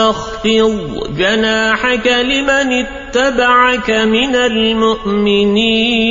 واخفض جناحك لمن اتبعك من المؤمنين.